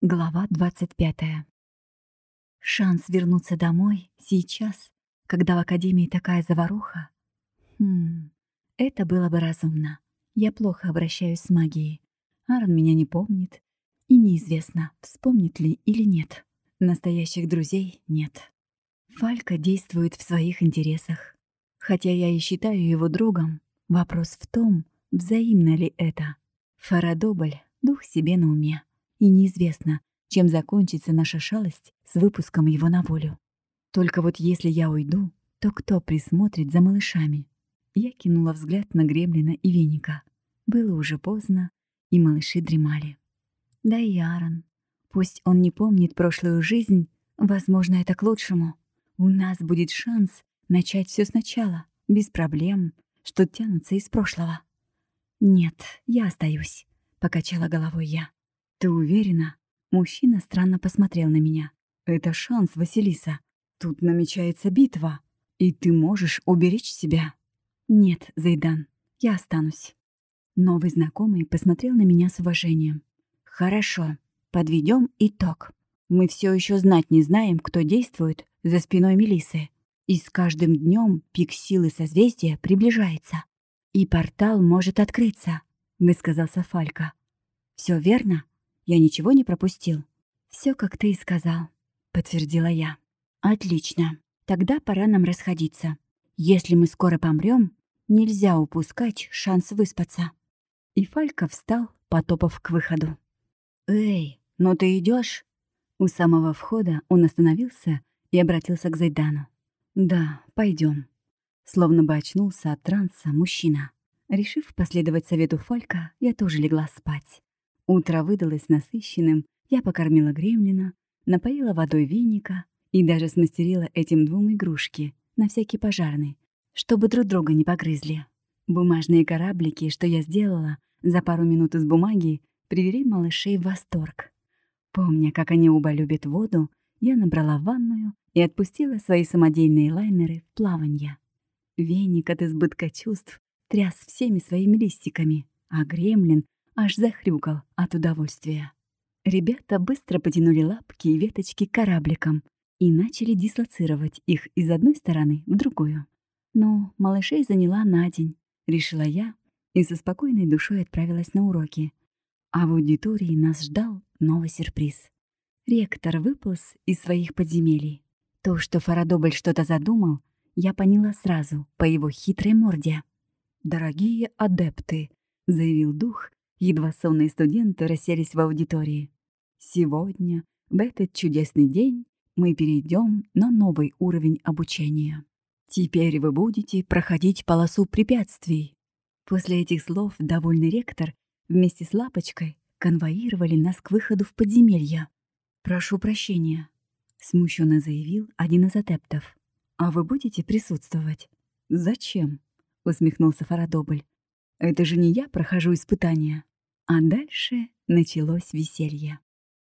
Глава 25. Шанс вернуться домой сейчас, когда в академии такая заваруха. Хм, это было бы разумно. Я плохо обращаюсь с магией. Аарон меня не помнит. И неизвестно, вспомнит ли или нет. Настоящих друзей нет. Фалька действует в своих интересах. Хотя я и считаю его другом, вопрос в том, взаимно ли это. Фарадобль — дух себе на уме и неизвестно, чем закончится наша шалость с выпуском его на волю. Только вот если я уйду, то кто присмотрит за малышами? Я кинула взгляд на Гремлина и Веника. Было уже поздно, и малыши дремали. Да и Аарон. Пусть он не помнит прошлую жизнь, возможно, это к лучшему. У нас будет шанс начать все сначала, без проблем, что тянутся из прошлого. «Нет, я остаюсь», — покачала головой я. «Ты уверена?» Мужчина странно посмотрел на меня. «Это шанс, Василиса. Тут намечается битва, и ты можешь уберечь себя». «Нет, Зайдан, я останусь». Новый знакомый посмотрел на меня с уважением. «Хорошо, подведем итог. Мы все еще знать не знаем, кто действует за спиной Мелисы. И с каждым днем пик силы созвездия приближается. И портал может открыться», — высказался Фалька. Все верно?» Я ничего не пропустил. Все, как ты и сказал, подтвердила я. Отлично. Тогда пора нам расходиться. Если мы скоро помрем, нельзя упускать шанс выспаться. И Фалька встал, потопав к выходу. Эй, ну ты идешь? У самого входа он остановился и обратился к Зайдану. Да, пойдем. Словно бы очнулся от транса мужчина. Решив последовать совету Фалька, я тоже легла спать. Утро выдалось насыщенным, я покормила гремлина, напоила водой веника и даже смастерила этим двум игрушки, на всякий пожарный, чтобы друг друга не погрызли. Бумажные кораблики, что я сделала за пару минут из бумаги, привели малышей в восторг. Помня, как они оба любят воду, я набрала ванную и отпустила свои самодельные лайнеры в плаванье. Веник от избытка чувств тряс всеми своими листиками, а гремлин аж захрюкал от удовольствия. Ребята быстро потянули лапки и веточки корабликом и начали дислоцировать их из одной стороны в другую. «Ну, малышей заняла на день», — решила я и со спокойной душой отправилась на уроки. А в аудитории нас ждал новый сюрприз. Ректор выполз из своих подземелий. То, что Фарадобль что-то задумал, я поняла сразу по его хитрой морде. «Дорогие адепты», — заявил дух Едва сонные студенты расселись в аудитории. Сегодня, в этот чудесный день, мы перейдем на новый уровень обучения. Теперь вы будете проходить полосу препятствий. После этих слов довольный ректор вместе с Лапочкой конвоировали нас к выходу в подземелье. «Прошу прощения», — смущенно заявил один из адептов. «А вы будете присутствовать?» «Зачем?» — усмехнулся Фарадобль. «Это же не я прохожу испытания». А дальше началось веселье.